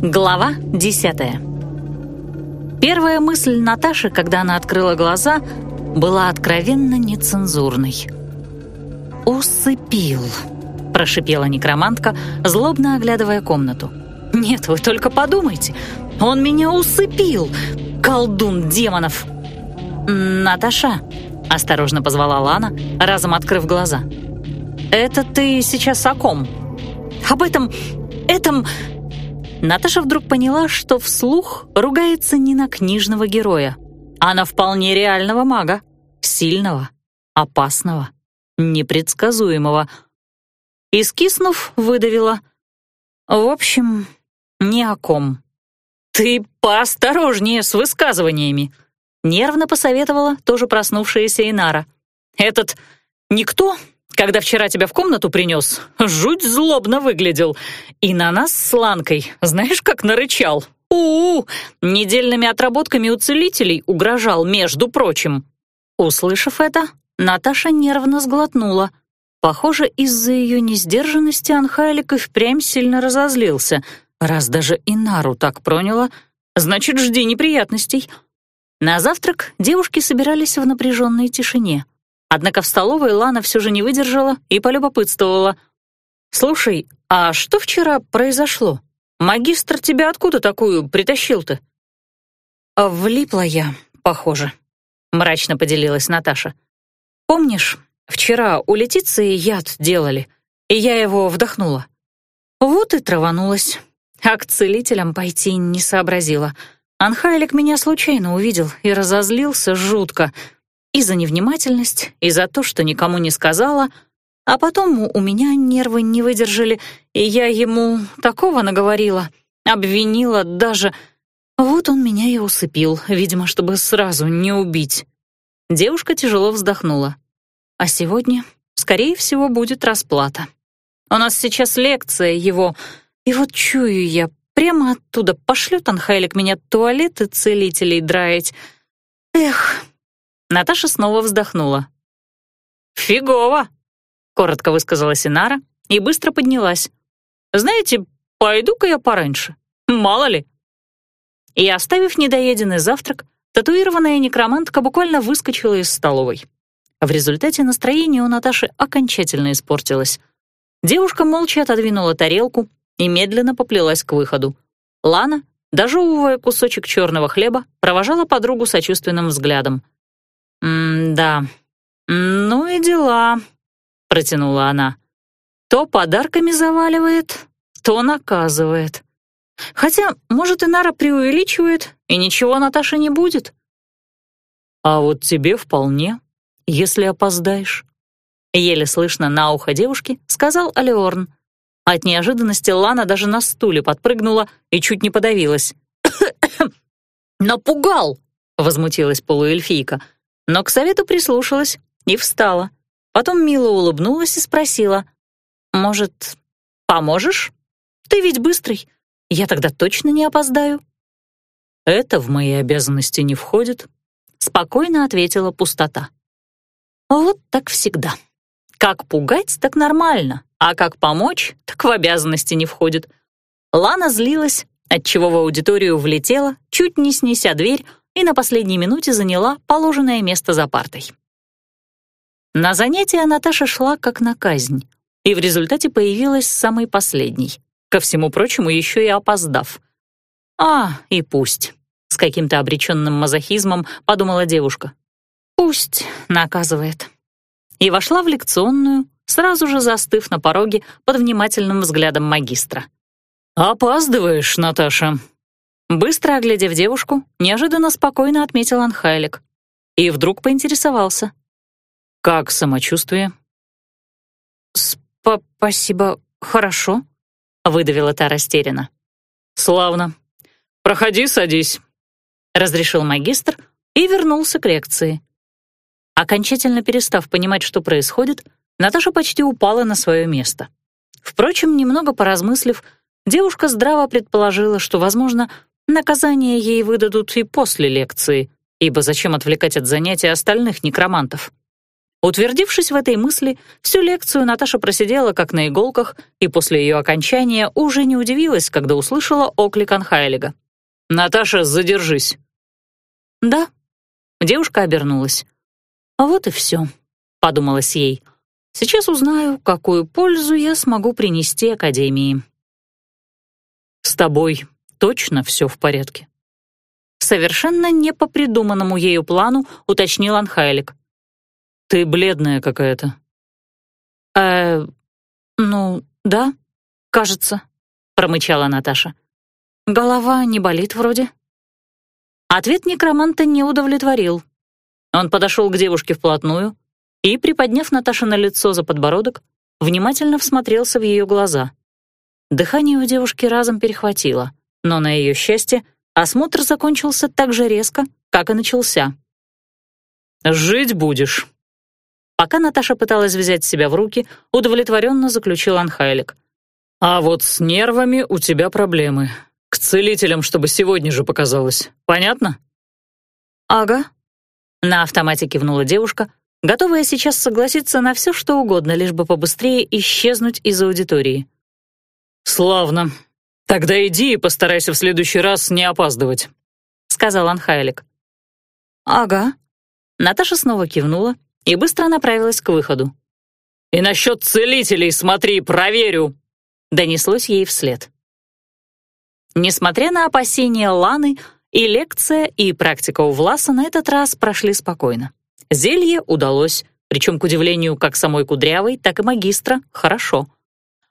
Глава десятая. Первая мысль Наташи, когда она открыла глаза, была откровенно нецензурной. «Усыпил», — прошипела некромантка, злобно оглядывая комнату. «Нет, вы только подумайте, он меня усыпил, колдун демонов!» «Наташа», — осторожно позвала Лана, разом открыв глаза. «Это ты сейчас о ком?» «Об этом... этом...» Наташа вдруг поняла, что вслух ругается не на книжного героя, а на вполне реального мага, сильного, опасного, непредсказуемого. И, скиснув, выдавила. «В общем, ни о ком». «Ты поосторожнее с высказываниями», — нервно посоветовала тоже проснувшаяся Инара. «Этот никто когда вчера тебя в комнату принес, жуть злобно выглядел. И на нас с Ланкой, знаешь, как нарычал. у, -у, -у Недельными отработками у целителей угрожал, между прочим. Услышав это, Наташа нервно сглотнула. Похоже, из-за ее несдержанности Анхайлик и впрямь сильно разозлился. Раз даже Инару так проняло, значит, жди неприятностей. На завтрак девушки собирались в напряженной тишине — Однако в столовой Лана все же не выдержала и полюбопытствовала. «Слушай, а что вчера произошло? Магистр тебя откуда такую притащил-то?» «Влипла я, похоже», — мрачно поделилась Наташа. «Помнишь, вчера у Летиции яд делали, и я его вдохнула? Вот и траванулась, а к целителям пойти не сообразила. Анхайлик меня случайно увидел и разозлился жутко — и за невнимательность, и за то, что никому не сказала, а потом у меня нервы не выдержали, и я ему такого наговорила, обвинила даже... Вот он меня и усыпил, видимо, чтобы сразу не убить. Девушка тяжело вздохнула. А сегодня, скорее всего, будет расплата. У нас сейчас лекция его, и вот чую я, прямо оттуда пошлет Анхайлик меня туалеты целителей драить. Эх, Наташа снова вздохнула. «Фигово!» — коротко высказала Синара и быстро поднялась. «Знаете, пойду-ка я пораньше. Мало ли». И, оставив недоеденный завтрак, татуированная некромантка буквально выскочила из столовой. В результате настроение у Наташи окончательно испортилось. Девушка молча отодвинула тарелку и медленно поплелась к выходу. Лана, дожевывая кусочек черного хлеба, провожала подругу сочувственным взглядом — «М-да, ну и дела», — протянула она. «То подарками заваливает, то наказывает. Хотя, может, Инара преувеличивает, и ничего Наташе не будет». «А вот тебе вполне, если опоздаешь», — еле слышно на ухо девушки сказал Алеорн. От неожиданности Лана даже на стуле подпрыгнула и чуть не подавилась. «Напугал!» — возмутилась полуэльфийка — но к совету прислушалась и встала. Потом мило улыбнулась и спросила, «Может, поможешь? Ты ведь быстрый, я тогда точно не опоздаю». «Это в мои обязанности не входит», — спокойно ответила пустота. «Вот так всегда. Как пугать, так нормально, а как помочь, так в обязанности не входит». Лана злилась, отчего в аудиторию влетела, чуть не снеся дверь, и на последней минуте заняла положенное место за партой. На занятия Наташа шла как на казнь, и в результате появилась самой последней, ко всему прочему еще и опоздав. «А, и пусть», — с каким-то обреченным мазохизмом подумала девушка. «Пусть наказывает». И вошла в лекционную, сразу же застыв на пороге под внимательным взглядом магистра. «Опаздываешь, Наташа», Быстро оглядев девушку, неожиданно спокойно отметил Анхайлик и вдруг поинтересовался. «Как самочувствие?» «Спасибо, хорошо», — выдавила та растерянно. «Славно. Проходи, садись», — разрешил магистр и вернулся к лекции. Окончательно перестав понимать, что происходит, Наташа почти упала на свое место. Впрочем, немного поразмыслив, девушка здраво предположила, что, возможно, Наказание ей выдадут и после лекции, ибо зачем отвлекать от занятий остальных некромантов? Утвердившись в этой мысли, всю лекцию Наташа просидела как на иголках и после ее окончания уже не удивилась, когда услышала оклик Анхайлига. «Наташа, задержись!» «Да». Девушка обернулась. «А вот и все», — подумалось ей. «Сейчас узнаю, какую пользу я смогу принести Академии». «С тобой точно все в порядке?» Совершенно не по придуманному ею плану уточнил Анхайлик. «Ты бледная какая-то». «Э, ну, да, кажется», — промычала Наташа. «Голова не болит вроде». Ответ некроманта не удовлетворил. Он подошел к девушке вплотную и, приподняв Наташу на лицо за подбородок, внимательно всмотрелся в ее глаза. Дыхание у девушки разом перехватило, но, на ее счастье, осмотр закончился так же резко, как и начался. «Жить будешь». Пока Наташа пыталась взять себя в руки, удовлетворенно заключил Анхайлик. «А вот с нервами у тебя проблемы. К целителям, чтобы сегодня же показалось. Понятно?» «Ага», — на автомате кивнула девушка, готовая сейчас согласиться на все, что угодно, лишь бы побыстрее исчезнуть из аудитории. «Славно. Тогда иди и постарайся в следующий раз не опаздывать», — сказал Анхайлик. «Ага». Наташа снова кивнула и быстро направилась к выходу. «И насчет целителей смотри, проверю!» — донеслось ей вслед. Несмотря на опасения Ланы, и лекция, и практика у Власа на этот раз прошли спокойно. Зелье удалось, причем, к удивлению, как самой Кудрявой, так и магистра, хорошо.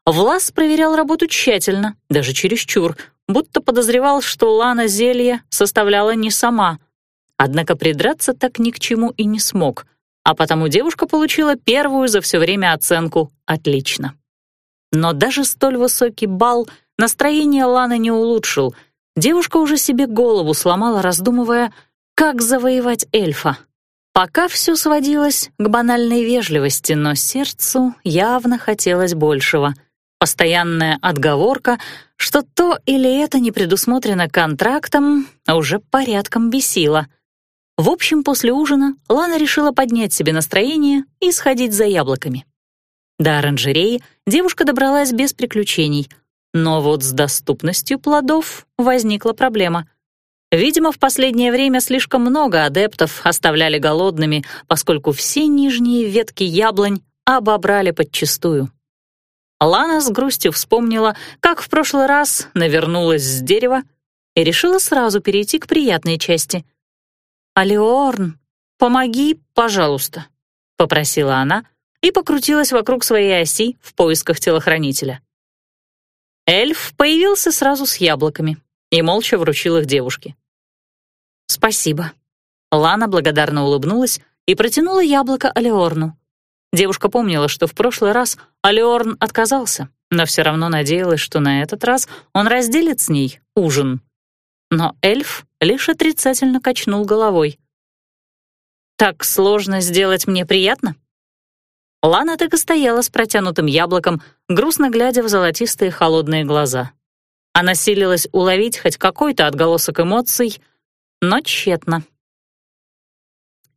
Влас проверял работу тщательно, даже чересчур, будто подозревал, что Лана зелье составляла не сама. Однако придраться так ни к чему и не смог, а потому девушка получила первую за все время оценку «отлично». Но даже столь высокий балл — Настроение Ланы не улучшил. Девушка уже себе голову сломала, раздумывая, как завоевать эльфа. Пока все сводилось к банальной вежливости, но сердцу явно хотелось большего. Постоянная отговорка, что то или это не предусмотрено контрактом, уже порядком бесила. В общем, после ужина Лана решила поднять себе настроение и сходить за яблоками. До оранжереи девушка добралась без приключений — но вот с доступностью плодов возникла проблема. Видимо, в последнее время слишком много адептов оставляли голодными, поскольку все нижние ветки яблонь обобрали подчистую. Лана с грустью вспомнила, как в прошлый раз навернулась с дерева и решила сразу перейти к приятной части. «Алиорн, помоги, пожалуйста», — попросила она и покрутилась вокруг своей оси в поисках телохранителя. Эльф появился сразу с яблоками и молча вручил их девушке. «Спасибо». Лана благодарно улыбнулась и протянула яблоко Алеорну. Девушка помнила, что в прошлый раз Алеорн отказался, но все равно надеялась, что на этот раз он разделит с ней ужин. Но эльф лишь отрицательно качнул головой. «Так сложно сделать мне приятно?» Лана так и стояла с протянутым яблоком, грустно глядя в золотистые холодные глаза. Она силилась уловить хоть какой-то отголосок эмоций, но тщетно.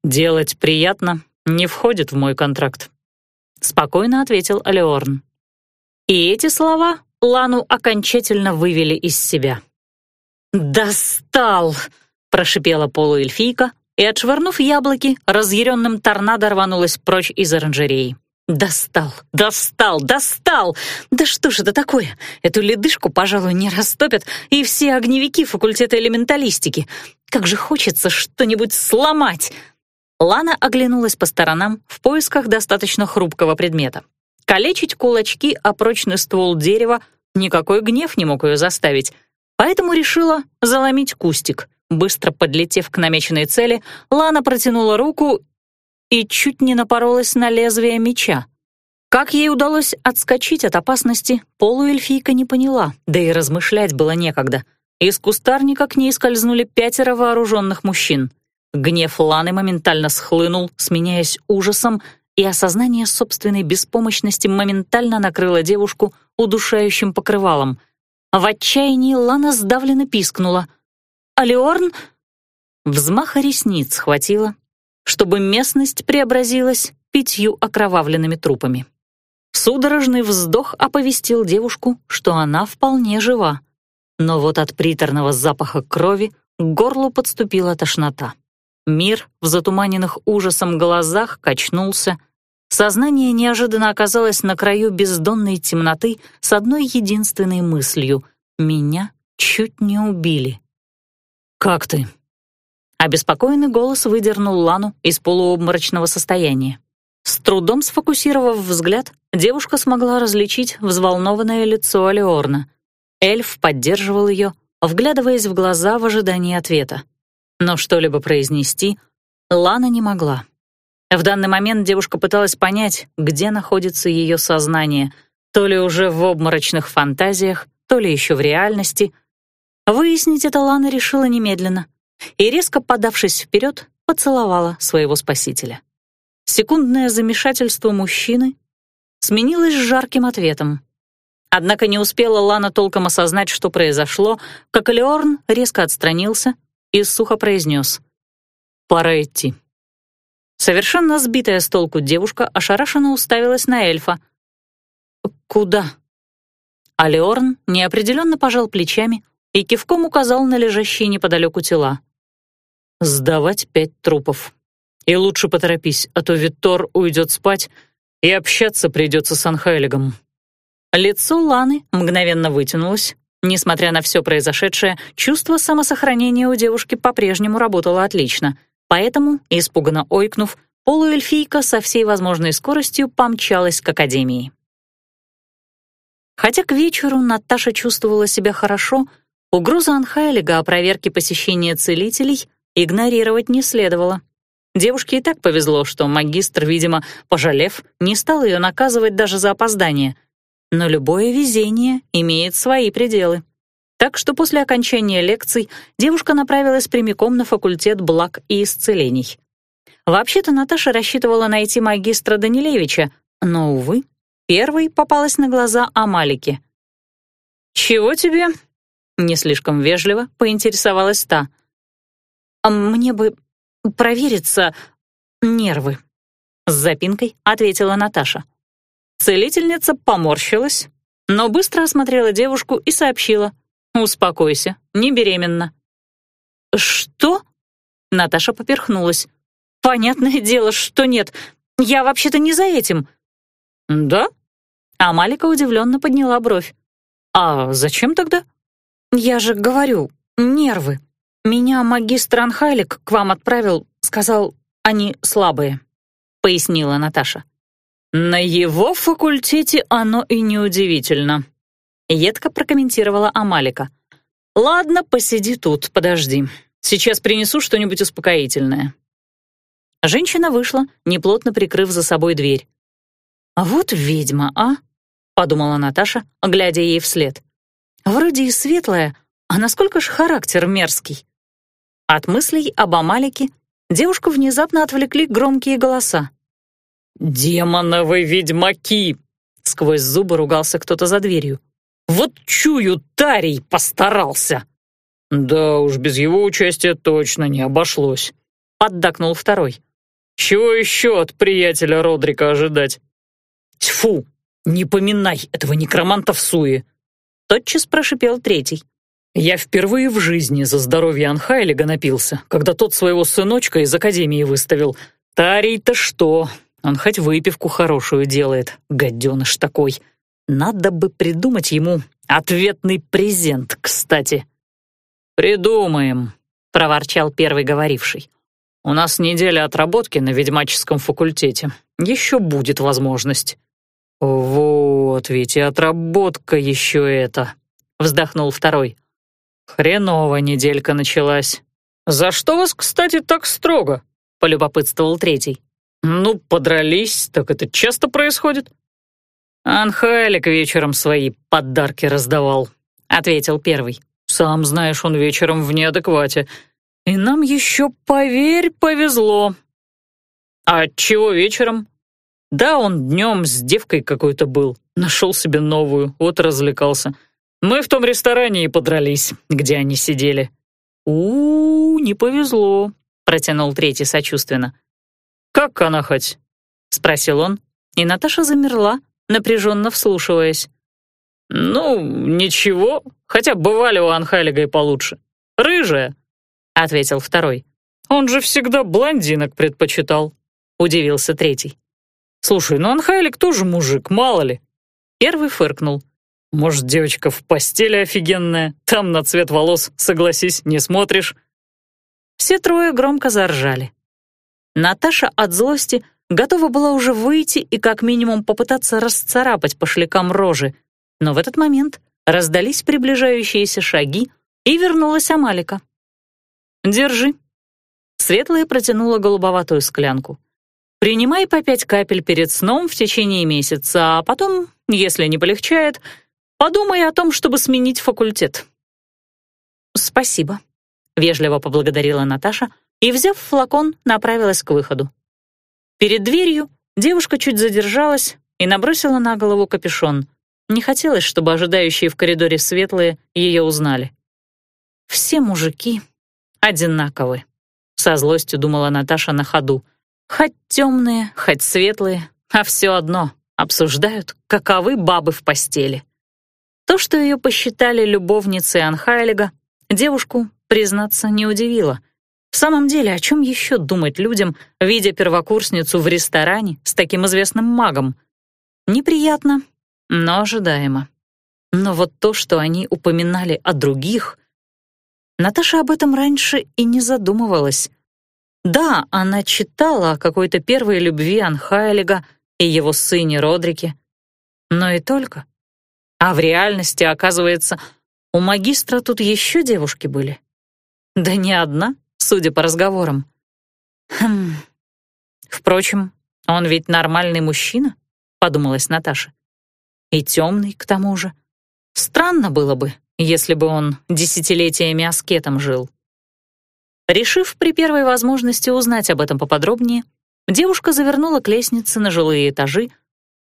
«Делать приятно не входит в мой контракт», — спокойно ответил Алеорн. И эти слова Лану окончательно вывели из себя. «Достал!» — прошипела полуэльфийка, и, отшвырнув яблоки, разъяренным торнадо рванулась прочь из оранжереи. «Достал! Достал! Достал! Да что ж это такое? Эту ледышку, пожалуй, не растопят и все огневики факультета элементалистики. Как же хочется что-нибудь сломать!» Лана оглянулась по сторонам в поисках достаточно хрупкого предмета. Калечить кулачки о прочный ствол дерева никакой гнев не мог ее заставить, поэтому решила заломить кустик — Быстро подлетев к намеченной цели, Лана протянула руку и чуть не напоролась на лезвие меча. Как ей удалось отскочить от опасности, полуэльфийка не поняла, да и размышлять было некогда. Из кустарника к ней скользнули пятеро вооруженных мужчин. Гнев Ланы моментально схлынул, сменяясь ужасом, и осознание собственной беспомощности моментально накрыло девушку удушающим покрывалом. В отчаянии Лана сдавленно пискнула — Алиорн...» Взмаха ресниц хватило, чтобы местность преобразилась пятью окровавленными трупами. Судорожный вздох оповестил девушку, что она вполне жива. Но вот от приторного запаха крови к горлу подступила тошнота. Мир в затуманенных ужасом глазах качнулся. Сознание неожиданно оказалось на краю бездонной темноты с одной единственной мыслью — меня чуть не убили. «Как ты?» Обеспокоенный голос выдернул Лану из полуобморочного состояния. С трудом сфокусировав взгляд, девушка смогла различить взволнованное лицо Алиорна. Эльф поддерживал ее, вглядываясь в глаза в ожидании ответа. Но что-либо произнести Лана не могла. В данный момент девушка пыталась понять, где находится ее сознание, то ли уже в обморочных фантазиях, то ли еще в реальности. Выяснить это Лана решила немедленно и, резко подавшись вперед, поцеловала своего спасителя. Секундное замешательство мужчины сменилось жарким ответом. Однако не успела Лана толком осознать, что произошло, как Леорн резко отстранился и сухо произнес «Пора идти». Совершенно сбитая с толку девушка ошарашенно уставилась на эльфа. «Куда?» А Леорн неопределенно пожал плечами и кивком указал на лежащие неподалеку тела. «Сдавать пять трупов», и лучше поторопись, а то Виттор уйдет спать, и общаться придется с Анхайлигом». Лицо Ланы мгновенно вытянулось. Несмотря на все произошедшее, чувство самосохранения у девушки по-прежнему работало отлично. Поэтому, испуганно ойкнув, полуэльфийка со всей возможной скоростью помчалась к Академии. Хотя к вечеру Наташа чувствовала себя хорошо, угроза Анхайлига о проверке посещения целителей игнорировать не следовало. Девушке и так повезло, что магистр, видимо, пожалев, не стал ее наказывать даже за опоздание. Но любое везение имеет свои пределы. Так что после окончания лекций девушка направилась прямиком на факультет благ и исцелений. Вообще-то Наташа рассчитывала найти магистра Данилевича, но, увы, первой попалась на глаза Амалике. «Чего тебе?» — не слишком вежливо поинтересовалась та. «А «Мне бы провериться нервы», — с запинкой ответила Наташа. Целительница поморщилась, но быстро осмотрела девушку и сообщила. «Успокойся, не беременна». «Что?» — Наташа поперхнулась. «Понятное дело, что нет. Я вообще-то не за этим». «Да?» А Малика удивленно подняла бровь. «А зачем тогда?» «Я же говорю, нервы», «Меня магистр Анхайлик к вам отправил, сказал, они слабые», — пояснила Наташа. «На его факультете оно и неудивительно», — едко прокомментировала Амалика. «Ладно, посиди тут, подожди. Сейчас принесу что-нибудь успокоительное». Женщина вышла, неплотно прикрыв за собой дверь. «А вот ведьма, а?» — подумала Наташа, глядя ей вслед. «Вроде и светлая, а насколько ж характер мерзкий». От мыслей об Амалике девушку внезапно отвлекли громкие голоса. «Демоновы ведьмаки!» — сквозь зубы ругался кто-то за дверью. «Вот чую, Тарий постарался!» «Да уж, без его участия точно не обошлось», — поддакнул второй. «Чего еще от приятеля Родрика ожидать?» «Тьфу! Не поминай этого некроманта в суе!» Тотчас прошипел третий. Я впервые в жизни за здоровье Анхайлига напился, когда тот своего сыночка из академии выставил. Тарий-то что? Он хоть выпивку хорошую делает, гаденыш такой. Надо бы придумать ему ответный презент, кстати. «Придумаем», — проворчал первый говоривший. «У нас неделя отработки на ведьмаческом факультете. Еще будет возможность». «Вот ведь и отработка еще это», — вздохнул второй. «Хреново неделька началась». «За что вас, кстати, так строго?» — полюбопытствовал третий. «Ну, подрались, так это часто происходит». «Анхайлик вечером свои подарки раздавал», — ответил первый. «Сам знаешь, он вечером в неадеквате. И нам еще, поверь, повезло». «А чего вечером?» «Да, он днем с девкой какой-то был. Нашел себе новую, вот развлекался. Мы в том ресторане и подрались, где они сидели. у, -у не повезло», — протянул третий сочувственно. «Как она хоть?» — спросил он, и Наташа замерла, напряженно вслушиваясь. «Ну, ничего, хотя бывали у Анхалига и получше. Рыжая», — ответил второй. «Он же всегда блондинок предпочитал», — удивился третий. «Слушай, ну Анхайлик тоже мужик, мало ли». Первый фыркнул. «Может, девочка в постели офигенная? Там на цвет волос, согласись, не смотришь». Все трое громко заржали. Наташа от злости готова была уже выйти и как минимум попытаться расцарапать по шлякам рожи, но в этот момент раздались приближающиеся шаги, и вернулась Амалика. «Держи». Светлая протянула голубоватую склянку. «Принимай по пять капель перед сном в течение месяца, а потом, если не полегчает, подумай о том, чтобы сменить факультет». «Спасибо», — вежливо поблагодарила Наташа и, взяв флакон, направилась к выходу. Перед дверью девушка чуть задержалась и набросила на голову капюшон — не хотелось, чтобы ожидающие в коридоре светлые ее узнали. «Все мужики одинаковы», — со злостью думала Наташа на ходу. «Хоть темные, хоть светлые, а все одно обсуждают, каковы бабы в постели». То, что ее посчитали любовницей Анхайлига, девушку, признаться, не удивило. В самом деле, о чем еще думать людям, видя первокурсницу в ресторане с таким известным магом? Неприятно, но ожидаемо. Но вот то, что они упоминали о других... Наташа об этом раньше и не задумывалась. Да, она читала о какой-то первой любви Анхайлига и его сыне Родрике, но и только. А в реальности, оказывается, у магистра тут еще девушки были. Да не одна, судя по разговорам. Хм. Впрочем, он ведь нормальный мужчина, подумалась Наташа. И темный, к тому же. Странно было бы, если бы он десятилетиями аскетом жил. Решив при первой возможности узнать об этом поподробнее, девушка завернула к лестнице на жилые этажи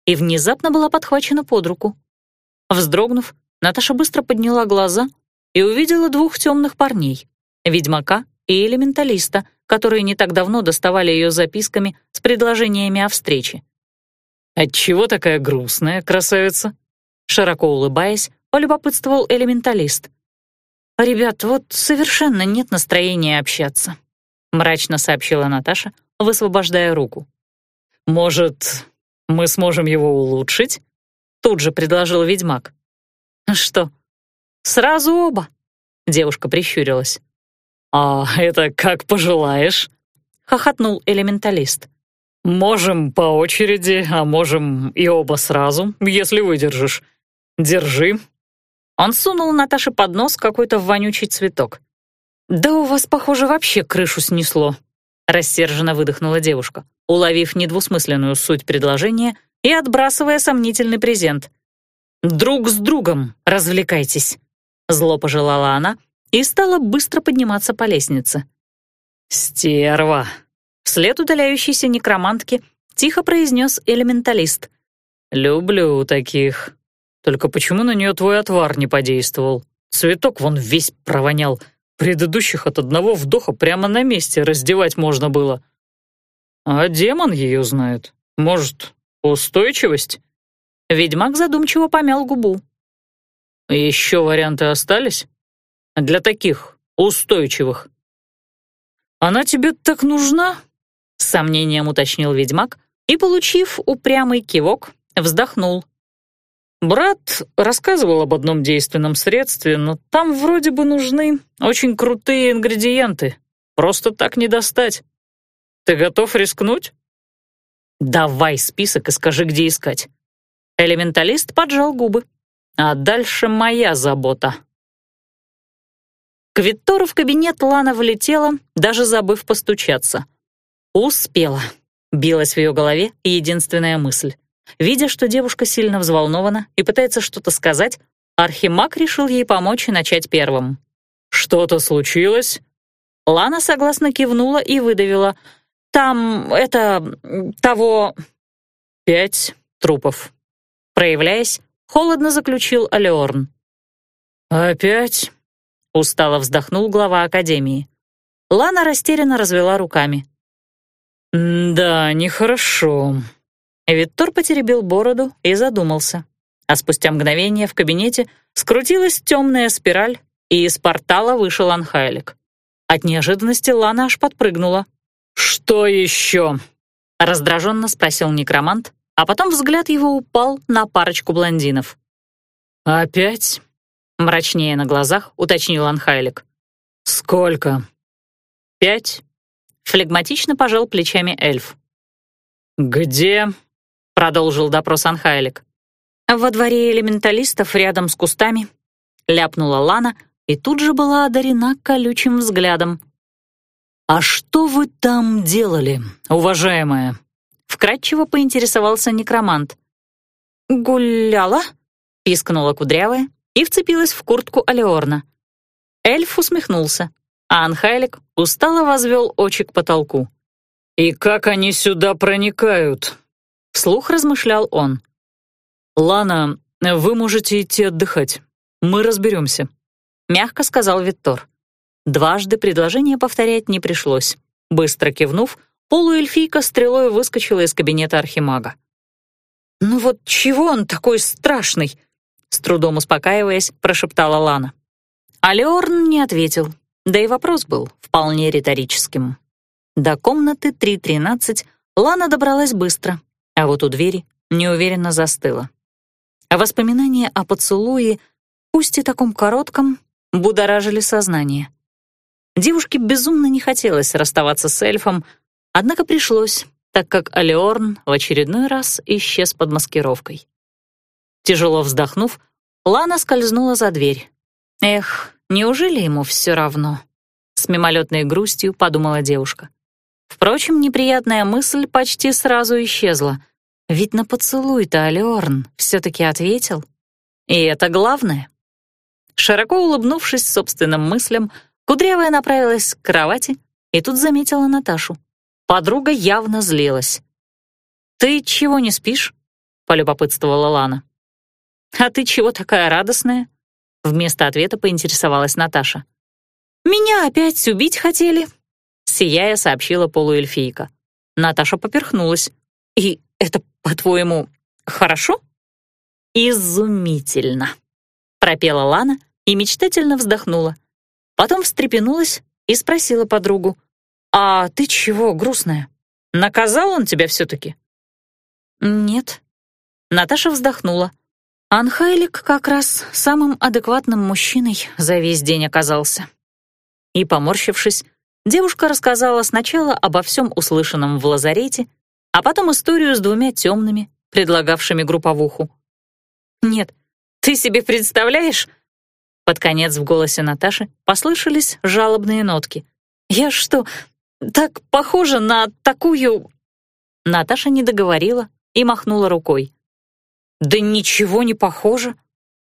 и внезапно была подхвачена под руку. Вздрогнув, Наташа быстро подняла глаза и увидела двух темных парней — ведьмака и элементалиста, которые не так давно доставали ее записками с предложениями о встрече. «Отчего такая грустная, красавица?» Широко улыбаясь, полюбопытствовал элементалист. «Ребят, вот совершенно нет настроения общаться», мрачно сообщила Наташа, высвобождая руку. «Может, мы сможем его улучшить?» Тут же предложил ведьмак. «Что, сразу оба?» Девушка прищурилась. «А это как пожелаешь», — хохотнул элементалист. «Можем по очереди, а можем и оба сразу, если выдержишь. Держи». Он сунул Наташе под нос какой-то вонючий цветок. «Да у вас, похоже, вообще крышу снесло», — рассерженно выдохнула девушка, уловив недвусмысленную суть предложения и отбрасывая сомнительный презент. «Друг с другом развлекайтесь», — зло пожелала она и стала быстро подниматься по лестнице. «Стерва», Вслед удаляющейся некромантки тихо произнес элементалист. «Люблю таких. Только почему на нее твой отвар не подействовал? Цветок вон весь провонял. Предыдущих от одного вдоха прямо на месте раздевать можно было. А демон ее знает. Может, устойчивость?» Ведьмак задумчиво помял губу. «Еще варианты остались? Для таких, устойчивых. Она тебе так нужна?» — с сомнением уточнил ведьмак и, получив упрямый кивок, вздохнул. «Брат рассказывал об одном действенном средстве, но там вроде бы нужны очень крутые ингредиенты. Просто так не достать. Ты готов рискнуть?» «Давай список и скажи, где искать». Элементалист поджал губы. «А дальше моя забота». К Виттору в кабинет Лана влетела, даже забыв постучаться — «Успела», — билась в ее голове единственная мысль. Видя, что девушка сильно взволнована и пытается что-то сказать, Архимаг решил ей помочь и начать первым. «Что-то случилось?» Лана согласно кивнула и выдавила. «Там, это... того...» «Пять трупов». Проявляясь, холодно заключил Алеорн. «Опять?» — устало вздохнул глава Академии. Лана растерянно развела руками. «Да, нехорошо», Виттор потеребил бороду и задумался. А спустя мгновение в кабинете скрутилась темная спираль, и из портала вышел Анхайлик. От неожиданности Лана аж подпрыгнула. «Что еще?» — раздраженно спросил некромант, а потом взгляд его упал на парочку блондинов. «Опять?» — мрачнее на глазах уточнил Анхайлик. «Сколько?» «Пять», — флегматично пожал плечами эльф. «Где?» — продолжил допрос Анхайлик. «Во дворе элементалистов рядом с кустами», — ляпнула Лана и тут же была одарена колючим взглядом. «А что вы там делали, уважаемая?» — вкратчиво поинтересовался некромант. «Гуляла?» — пискнула кудрявая и вцепилась в куртку Алеорна. Эльф усмехнулся, а Анхайлик устало возвел очи к потолку. «И как они сюда проникают?» — вслух размышлял он. «Лана, вы можете идти отдыхать. Мы разберемся», — мягко сказал Виттор. Дважды предложение повторять не пришлось. Быстро кивнув, полуэльфийка стрелой выскочила из кабинета архимага. «Ну вот чего он такой страшный?» С трудом успокаиваясь, прошептала Лана. А Леорн не ответил, да и вопрос был вполне риторическим. До комнаты 3.13 Лана добралась быстро, а вот у двери неуверенно застыла. Воспоминания о поцелуе, пусть и таком коротком, будоражили сознание. Девушке безумно не хотелось расставаться с эльфом, однако пришлось, так как Алеорн в очередной раз исчез под маскировкой. Тяжело вздохнув, Лана скользнула за дверь. Эх, неужели ему все равно? С мимолетной грустью подумала девушка. Впрочем, неприятная мысль почти сразу исчезла — ведь на поцелуй-то Алиорн все-таки ответил. И это главное. Широко улыбнувшись собственным мыслям, Кудрявая направилась к кровати и тут заметила Наташу. Подруга явно злилась. «Ты чего не спишь?» — полюбопытствовала Лана. «А ты чего такая радостная?» Вместо ответа поинтересовалась Наташа. «Меня опять убить хотели?» Сияя, сообщила полуэльфийка. Наташа поперхнулась. «И это, по-твоему, хорошо?» «Изумительно!» — пропела Лана и мечтательно вздохнула. Потом встрепенулась и спросила подругу. «А ты чего грустная? Наказал он тебя все-таки?» «Нет». Наташа вздохнула. Анхайлик как раз самым адекватным мужчиной за весь день оказался. И, поморщившись, девушка рассказала сначала обо всем услышанном в лазарете, а потом историю с двумя темными, предлагавшими групповуху. «Нет, ты себе представляешь?» Под конец в голосе Наташи послышались жалобные нотки. «Я что, так похожа на такую...» Наташа не договорила и махнула рукой. «Да ничего не похоже!»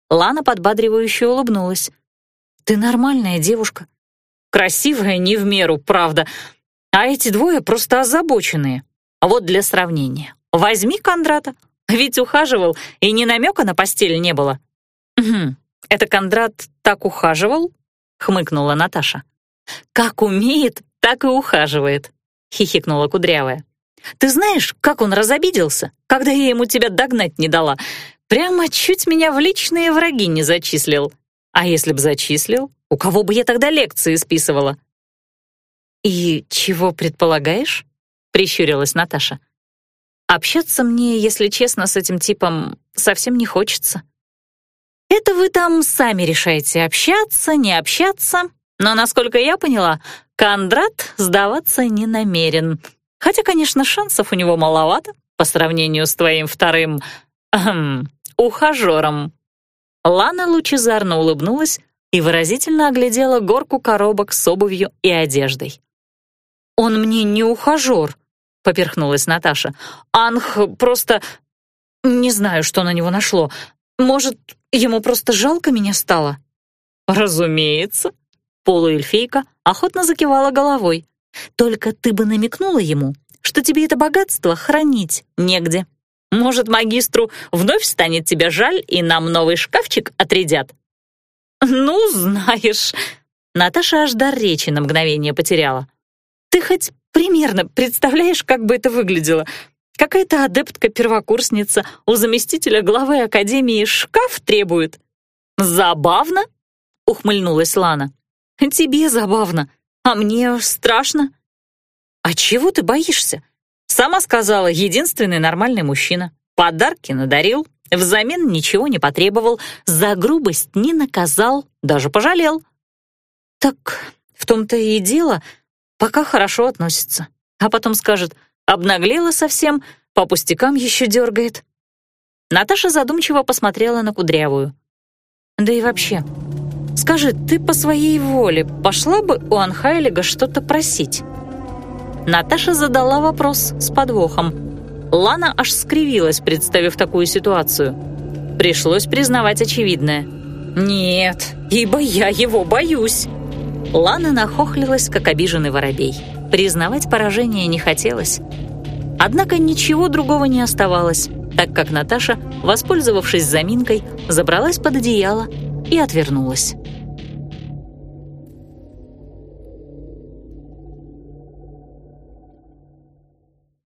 Лана подбадривающе улыбнулась. «Ты нормальная девушка. Красивая не в меру, правда. А эти двое просто озабоченные. Вот для сравнения. Возьми Кондрата, ведь ухаживал, и ни намека на постель не было. «Угу, это Кондрат так ухаживал?» — хмыкнула Наташа. «Как умеет, так и ухаживает», — хихикнула Кудрявая. «Ты знаешь, как он разобиделся, когда я ему тебя догнать не дала? Прямо чуть меня в личные враги не зачислил. А если б зачислил, у кого бы я тогда лекции списывала?» «И чего предполагаешь?» — прищурилась Наташа. «Общаться мне, если честно, с этим типом совсем не хочется». «Это вы там сами решаете, общаться, не общаться. Но, насколько я поняла, Кондрат сдаваться не намерен. Хотя, конечно, шансов у него маловато по сравнению с твоим вторым... Эм, ухажером». Лана лучезарно улыбнулась и выразительно оглядела горку коробок с обувью и одеждой. «Он мне не ухажер», — поперхнулась Наташа. «Анх просто... Не знаю, что на него нашло. Может, ему просто жалко меня стало?» «Разумеется», — полуэльфейка охотно закивала головой. «Только ты бы намекнула ему, что тебе это богатство хранить негде. Может, магистру вновь станет тебя жаль, и нам новый шкафчик отрядят?» «Ну, знаешь...» Наташа аж дар речи на мгновение потеряла. «Ты хоть примерно представляешь, как бы это выглядело? Какая-то адептка-первокурсница у заместителя главы Академии шкаф требует. Забавно? Ухмыльнулась Лана. Тебе забавно, а мне страшно. А чего ты боишься? Сама сказала, единственный нормальный мужчина. Подарки надарил, взамен ничего не потребовал, за грубость не наказал, даже пожалел. Так в том-то и дело, пока хорошо относится. А потом скажет — Обнаглела совсем, по пустякам еще дергает. Наташа задумчиво посмотрела на Кудрявую. «Да и вообще, скажи, ты по своей воле пошла бы у Анхайлига что-то просить?» Наташа задала вопрос с подвохом. Лана аж скривилась, представив такую ситуацию. Пришлось признавать очевидное. «Нет, ибо я его боюсь». Лана нахохлилась, как обиженный воробей. Признавать поражение не хотелось. Однако ничего другого не оставалось, так как Наташа, воспользовавшись заминкой, забралась под одеяло и отвернулась.